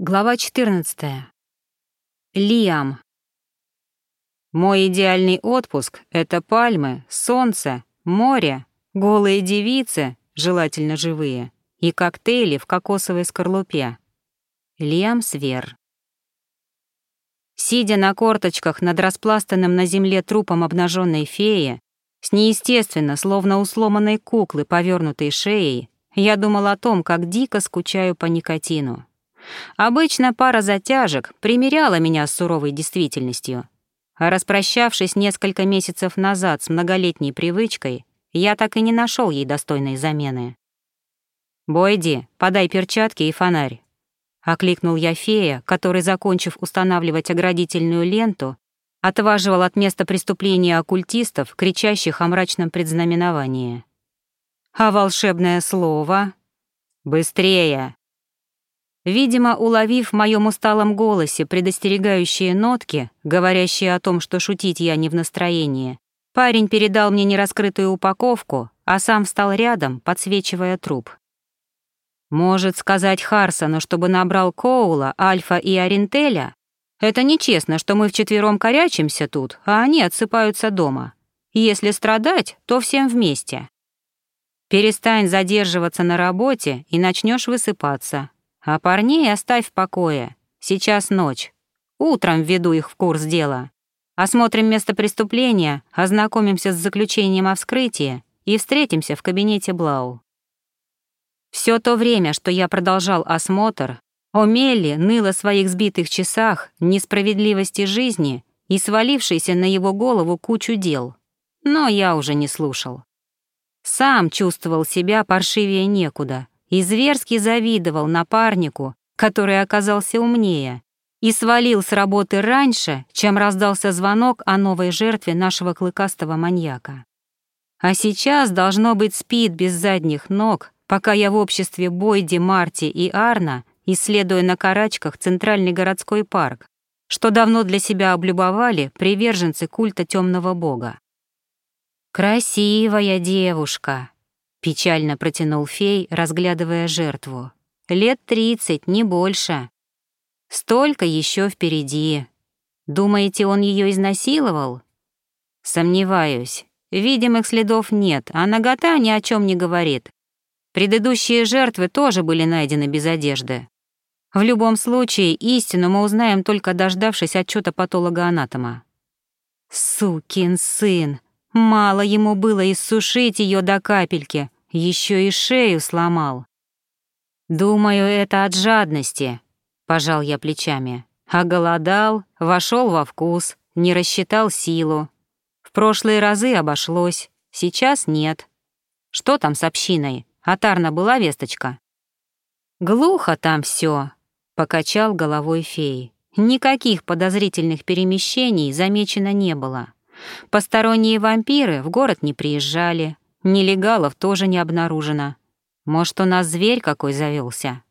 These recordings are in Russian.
Глава 14. Лиам. Мой идеальный отпуск — это пальмы, солнце, море, голые девицы, желательно живые, и коктейли в кокосовой скорлупе. Лиам Свер. Сидя на корточках над распластанным на земле трупом обнаженной феи, с неестественно, словно у сломанной куклы, повернутой шеей, я думал о том, как дико скучаю по никотину. Обычно пара затяжек примеряла меня с суровой действительностью. Распрощавшись несколько месяцев назад с многолетней привычкой, я так и не нашел ей достойной замены. «Бойди, подай перчатки и фонарь», — окликнул я фея, который, закончив устанавливать оградительную ленту, отваживал от места преступления оккультистов, кричащих о мрачном предзнаменовании. «А волшебное слово?» «Быстрее!» Видимо, уловив в моем усталом голосе предостерегающие нотки, говорящие о том, что шутить я не в настроении, парень передал мне нераскрытую упаковку, а сам встал рядом, подсвечивая труп. Может сказать Харсону, чтобы набрал Коула, Альфа и Орентеля? Это нечестно, что мы вчетвером корячимся тут, а они отсыпаются дома. Если страдать, то всем вместе. Перестань задерживаться на работе и начнешь высыпаться, а парней оставь в покое. Сейчас ночь. Утром введу их в курс дела. Осмотрим место преступления, ознакомимся с заключением о вскрытии и встретимся в кабинете Блау. Все то время, что я продолжал осмотр, Омелли ныл о своих сбитых часах, несправедливости жизни и свалившейся на его голову кучу дел. Но я уже не слушал. Сам чувствовал себя паршивее некуда — и зверски завидовал напарнику, который оказался умнее, и свалил с работы раньше, чем раздался звонок о новой жертве нашего клыкастого маньяка. А сейчас, должно быть, спит без задних ног, пока я в обществе Бойди, Марти и Арна, исследуя на карачках Центральный городской парк, что давно для себя облюбовали приверженцы культа темного бога. «Красивая девушка», Печально протянул фей, разглядывая жертву. Лет тридцать, не больше. Столько еще впереди. Думаете, он ее изнасиловал? Сомневаюсь. Видимых следов нет, а нагота ни о чем не говорит. Предыдущие жертвы тоже были найдены без одежды. В любом случае, истину мы узнаем только дождавшись отчета патолога-анатома. Сукин сын! Мало ему было иссушить ее до капельки, еще и шею сломал. Думаю, это от жадности, пожал я плечами. Оголодал, вошел во вкус, не рассчитал силу. В прошлые разы обошлось, сейчас нет. Что там с общиной? Атарна была весточка? Глухо там все, покачал головой фей. Никаких подозрительных перемещений замечено не было. Посторонние вампиры в город не приезжали, нелегалов тоже не обнаружено. Может, у нас зверь какой завелся?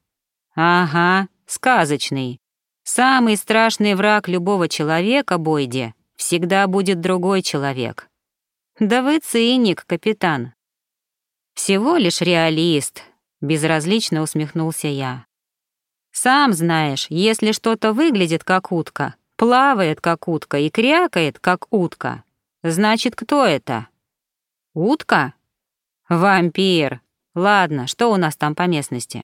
Ага, сказочный. Самый страшный враг любого человека, Бойде, всегда будет другой человек. Да вы циник, капитан. Всего лишь реалист, безразлично усмехнулся я. Сам знаешь, если что-то выглядит как утка, плавает, как утка, и крякает, как утка. Значит, кто это? Утка? Вампир. Ладно, что у нас там по местности?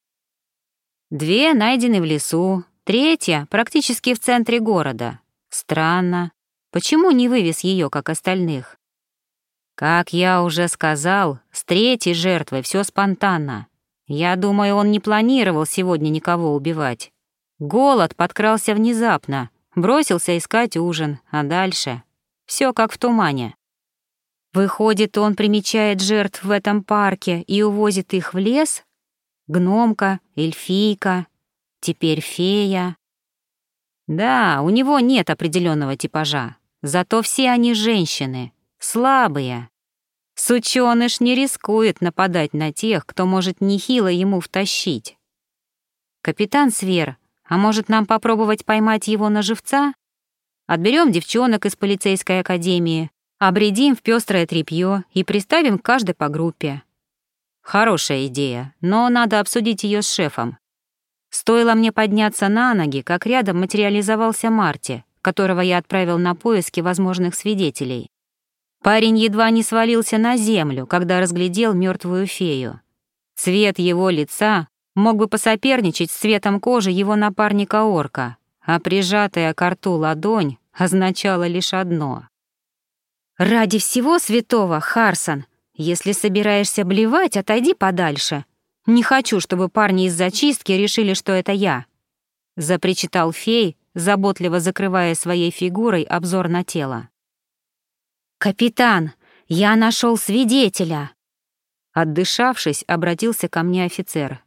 Две найдены в лесу, третья практически в центре города. Странно. Почему не вывез ее, как остальных? Как я уже сказал, с третьей жертвой все спонтанно. Я думаю, он не планировал сегодня никого убивать. Голод подкрался внезапно, Бросился искать ужин, а дальше все как в тумане. Выходит, он примечает жертв в этом парке и увозит их в лес? Гномка, эльфийка, теперь фея. Да, у него нет определенного типажа, зато все они женщины, слабые. Сучёныш не рискует нападать на тех, кто может нехило ему втащить. Капитан Свер а может, нам попробовать поймать его на живца? Отберем девчонок из полицейской академии, обредим в пестрое тряпье и приставим каждой по группе. Хорошая идея, но надо обсудить ее с шефом. Стоило мне подняться на ноги, как рядом материализовался Марти, которого я отправил на поиски возможных свидетелей. Парень едва не свалился на землю, когда разглядел мертвую фею. Цвет его лица мог бы посоперничать с цветом кожи его напарника-орка, а прижатая к рту ладонь означала лишь одно. «Ради всего святого, Харсон, если собираешься блевать, отойди подальше. Не хочу, чтобы парни из зачистки решили, что это я», — запричитал фей, заботливо закрывая своей фигурой обзор на тело. «Капитан, я нашел свидетеля!» Отдышавшись, обратился ко мне офицер.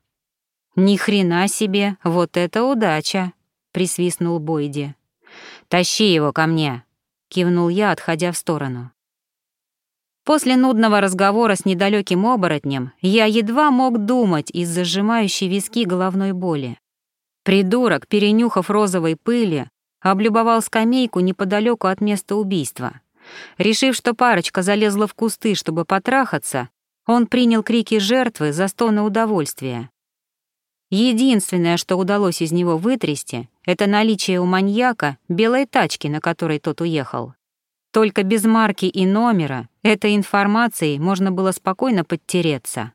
«Ни хрена себе, вот это удача!» — присвистнул Бойди. «Тащи его ко мне!» — кивнул я, отходя в сторону. После нудного разговора с недалеким оборотнем я едва мог думать из-за сжимающей виски головной боли. Придурок, перенюхав розовой пыли, облюбовал скамейку неподалеку от места убийства. Решив, что парочка залезла в кусты, чтобы потрахаться, он принял крики жертвы за стоны удовольствия. Единственное, что удалось из него вытрясти, это наличие у маньяка белой тачки, на которой тот уехал. Только без марки и номера этой информацией можно было спокойно подтереться.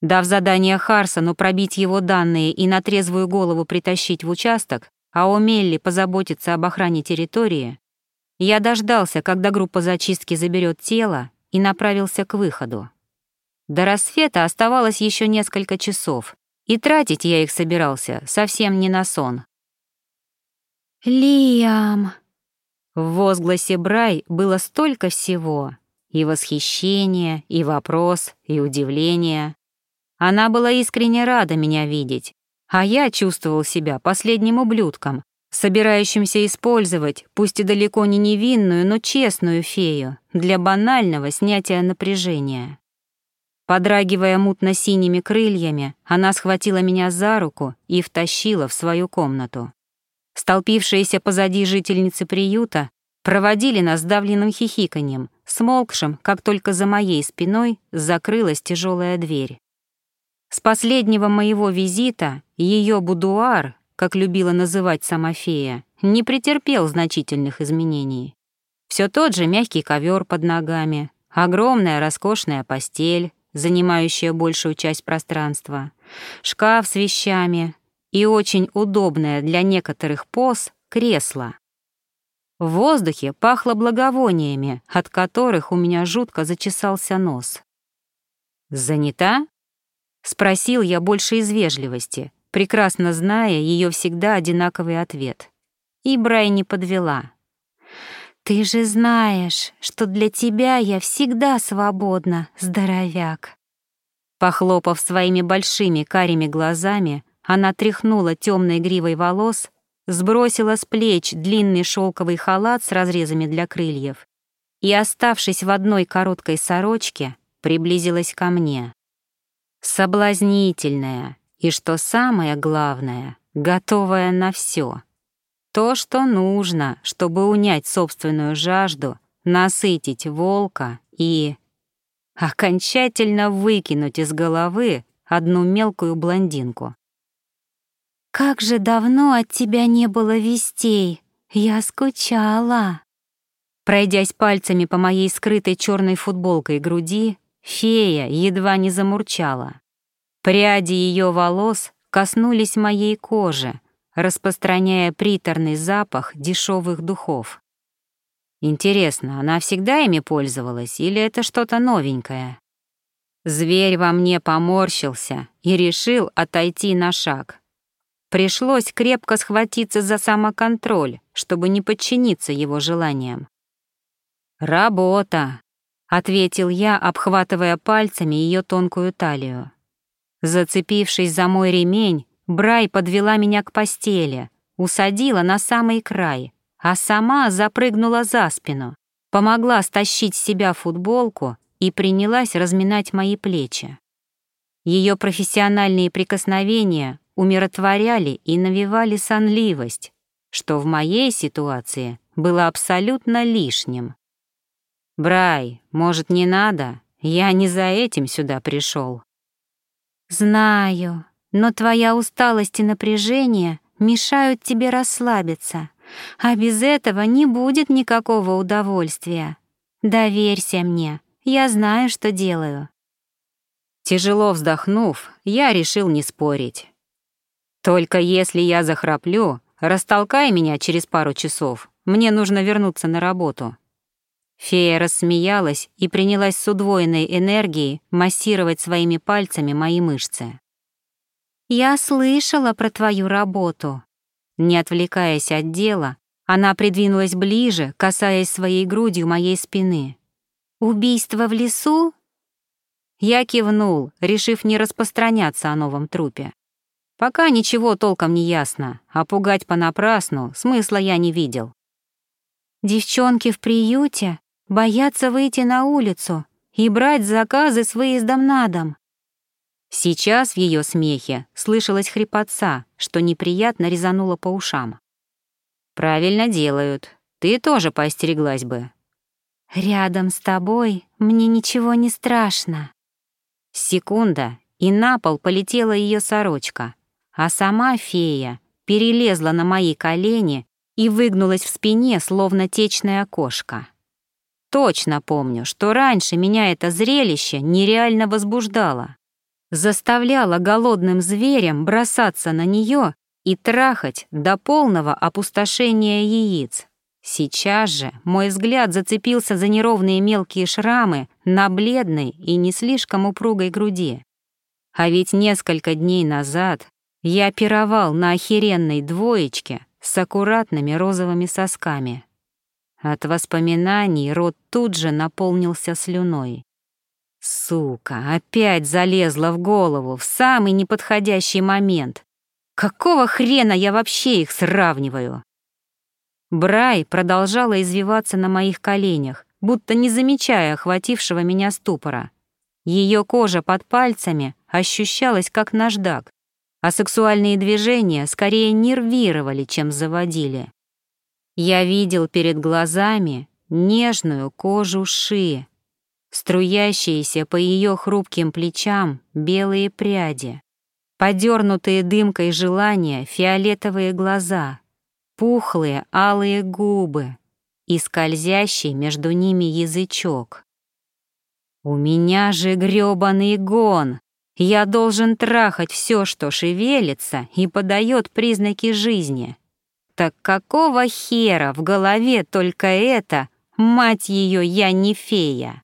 Дав задание Харсону пробить его данные и на трезвую голову притащить в участок, а у Мелли позаботиться об охране территории, я дождался, когда группа зачистки заберет тело, и направился к выходу. До рассвета оставалось еще несколько часов, и тратить я их собирался совсем не на сон. «Лиам!» В возгласе Брай было столько всего. И восхищение, и вопрос, и удивление. Она была искренне рада меня видеть, а я чувствовал себя последним ублюдком, собирающимся использовать, пусть и далеко не невинную, но честную фею для банального снятия напряжения. Подрагивая мутно-синими крыльями, она схватила меня за руку и втащила в свою комнату. Столпившиеся позади жительницы приюта проводили нас давленным хихиканьем, смолкшим, как только за моей спиной закрылась тяжелая дверь. С последнего моего визита ее будуар, как любила называть сама фея, не претерпел значительных изменений. Все тот же мягкий ковер под ногами, огромная роскошная постель, занимающая большую часть пространства, шкаф с вещами и очень удобное для некоторых поз кресло. В воздухе пахло благовониями, от которых у меня жутко зачесался нос. «Занята?» — спросил я больше из вежливости, прекрасно зная ее всегда одинаковый ответ. И Брай не подвела. «Ты же знаешь, что для тебя я всегда свободна, здоровяк». Похлопав своими большими карими глазами, она тряхнула темной гривой волос, сбросила с плеч длинный шелковый халат с разрезами для крыльев и, оставшись в одной короткой сорочке, приблизилась ко мне. Соблазнительная, и, что самое главное, готовая на все. То, что нужно, чтобы унять собственную жажду, насытить волка и окончательно выкинуть из головы одну мелкую блондинку. «Как же давно от тебя не было вестей! Я скучала!» Пройдясь пальцами по моей скрытой черной футболкой груди, фея едва не замурчала. Пряди ее волос коснулись моей кожи, распространяя приторный запах дешевых духов. Интересно, она всегда ими пользовалась или это что-то новенькое? Зверь во мне поморщился и решил отойти на шаг. Пришлось крепко схватиться за самоконтроль, чтобы не подчиниться его желаниям. «Работа», — ответил я, обхватывая пальцами ее тонкую талию. Зацепившись за мой ремень, Брай подвела меня к постели, усадила на самый край, а сама запрыгнула за спину, помогла стащить с себя футболку и принялась разминать мои плечи. Ее профессиональные прикосновения умиротворяли и навевали сонливость, что в моей ситуации было абсолютно лишним. «Брай, может, не надо? Я не за этим сюда пришел. «Знаю, но твоя усталость и напряжение мешают тебе расслабиться, а без этого не будет никакого удовольствия. Доверься мне, я знаю, что делаю». Тяжело вздохнув, я решил не спорить. «Только если я захраплю, растолкай меня через пару часов, мне нужно вернуться на работу». Фея рассмеялась и принялась с удвоенной энергией массировать своими пальцами мои мышцы. «Я слышала про твою работу». Не отвлекаясь от дела, она придвинулась ближе, касаясь своей грудью моей спины. «Убийство в лесу?» Я кивнул, решив не распространяться о новом трупе. Пока ничего толком не ясно, а пугать понапрасну смысла я не видел. Девчонки в приюте боятся выйти на улицу и брать заказы с выездом на дом. Сейчас в ее смехе слышалась хрипотца, что неприятно резануло по ушам. «Правильно делают. Ты тоже поостереглась бы». «Рядом с тобой мне ничего не страшно». Секунда, и на пол полетела ее сорочка, а сама фея перелезла на мои колени и выгнулась в спине, словно течное окошко. Точно помню, что раньше меня это зрелище нереально возбуждало заставляла голодным зверем бросаться на нее и трахать до полного опустошения яиц. Сейчас же мой взгляд зацепился за неровные мелкие шрамы на бледной и не слишком упругой груди. А ведь несколько дней назад я пировал на охеренной двоечке с аккуратными розовыми сосками. От воспоминаний рот тут же наполнился слюной. Сука, опять залезла в голову в самый неподходящий момент. Какого хрена я вообще их сравниваю? Брай продолжала извиваться на моих коленях, будто не замечая охватившего меня ступора. Ее кожа под пальцами ощущалась как наждак, а сексуальные движения скорее нервировали, чем заводили. Я видел перед глазами нежную кожу шеи, струящиеся по ее хрупким плечам белые пряди, подернутые дымкой желания фиолетовые глаза, пухлые алые губы и скользящий между ними язычок. «У меня же грёбаный гон! Я должен трахать все, что шевелится и подает признаки жизни. Так какого хера в голове только это, мать ее, я не фея?»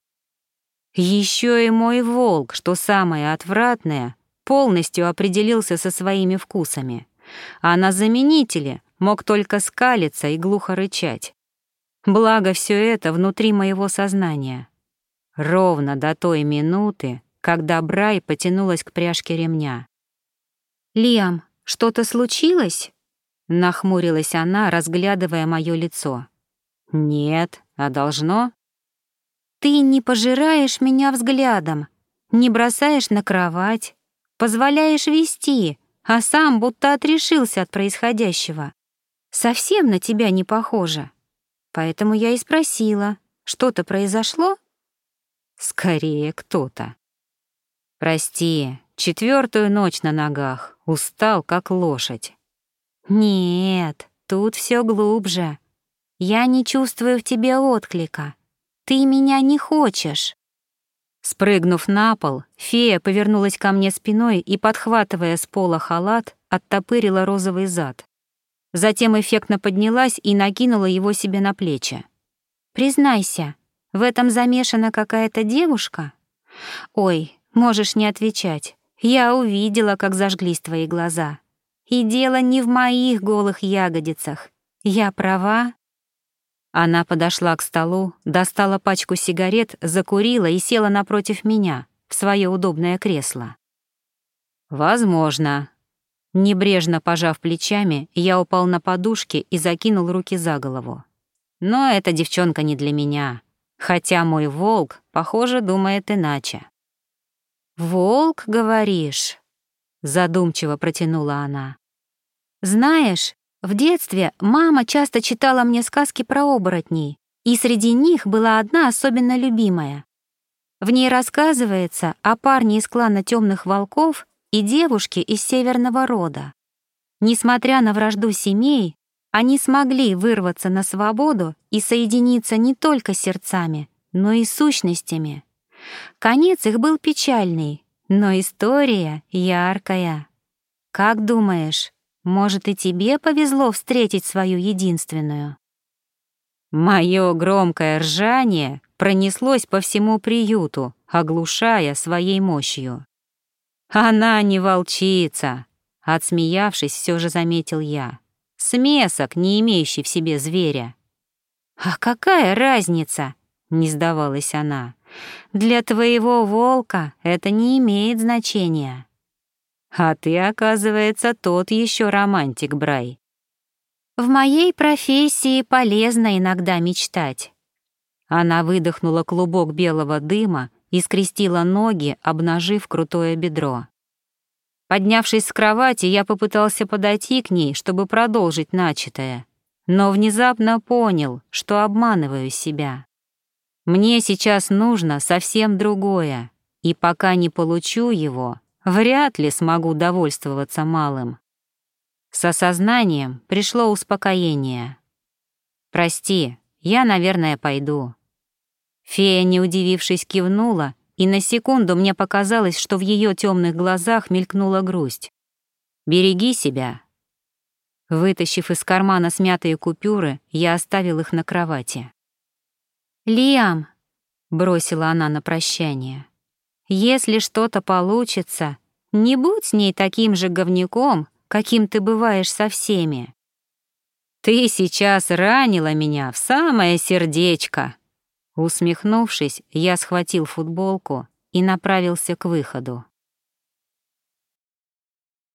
Еще и мой волк, что самое отвратное, полностью определился со своими вкусами, а на заменителе мог только скалиться и глухо рычать. Благо все это внутри моего сознания. Ровно до той минуты, когда Брай потянулась к пряжке ремня. «Лиам, что-то случилось?» — нахмурилась она, разглядывая мое лицо. «Нет, а должно?» Ты не пожираешь меня взглядом, не бросаешь на кровать, позволяешь вести, а сам будто отрешился от происходящего. Совсем на тебя не похоже. Поэтому я и спросила, что-то произошло? Скорее, кто-то. Прости, четвертую ночь на ногах, устал, как лошадь. Нет, тут все глубже. Я не чувствую в тебе отклика. Ты меня не хочешь!» Спрыгнув на пол, фея повернулась ко мне спиной и, подхватывая с пола халат, оттопырила розовый зад. Затем эффектно поднялась и накинула его себе на плечи. «Признайся, в этом замешана какая-то девушка? Ой, можешь не отвечать. Я увидела, как зажглись твои глаза. И дело не в моих голых ягодицах. Я права?» Она подошла к столу, достала пачку сигарет, закурила и села напротив меня, в свое удобное кресло. «Возможно». Небрежно пожав плечами, я упал на подушки и закинул руки за голову. Но эта девчонка не для меня, хотя мой волк, похоже, думает иначе. «Волк, говоришь?» — задумчиво протянула она. «Знаешь, в детстве мама часто читала мне сказки про оборотней, и среди них была одна особенно любимая. В ней рассказывается о парне из клана темных волков, и девушки из северного рода. Несмотря на вражду семей, они смогли вырваться на свободу и соединиться не только сердцами, но и сущностями. Конец их был печальный, но история яркая. Как думаешь, может и тебе повезло встретить свою единственную? Мое громкое ржание пронеслось по всему приюту, оглушая своей мощью. «Она не волчица!» — отсмеявшись, все же заметил я. «Смесок, не имеющий в себе зверя». «А какая разница?» — не сдавалась она. «Для твоего волка это не имеет значения». «А ты, оказывается, тот еще романтик, Брай». «В моей профессии полезно иногда мечтать». Она выдохнула клубок белого дыма и скрестила ноги, обнажив крутое бедро. Поднявшись с кровати, я попытался подойти к ней, чтобы продолжить начатое, но внезапно понял, что обманываю себя. Мне сейчас нужно совсем другое, и пока не получу его, вряд ли смогу довольствоваться малым. С осознанием пришло успокоение. «Прости, я, наверное, пойду. Фея, не удивившись, кивнула, и на секунду мне показалось, что в ее темных глазах мелькнула грусть. «Береги себя». Вытащив из кармана смятые купюры, я оставил их на кровати. «Лиам», — бросила она на прощание, — «если что-то получится, не будь с ней таким же говняком, каким ты бываешь со всеми». «Ты сейчас ранила меня в самое сердечко», Усмехнувшись, я схватил футболку и направился к выходу.